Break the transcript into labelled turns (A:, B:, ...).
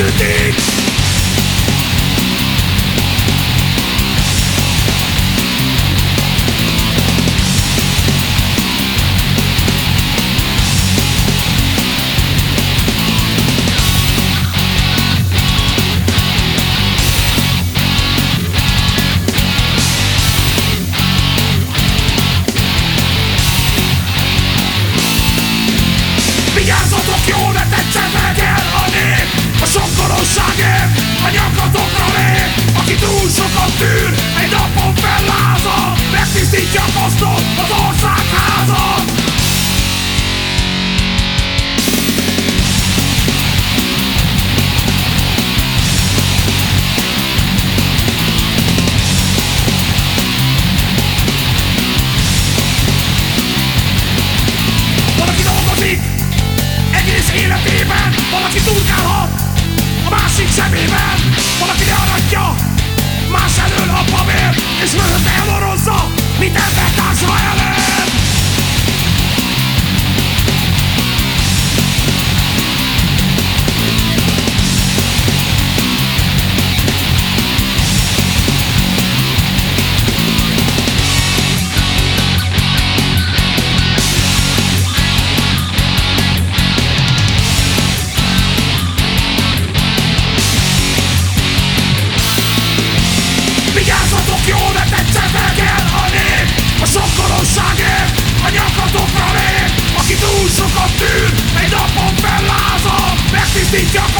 A: megszűnik Vigyázzatok, jól vetett másik zsebében Valaki learatja más elől a papír És mögött Seek your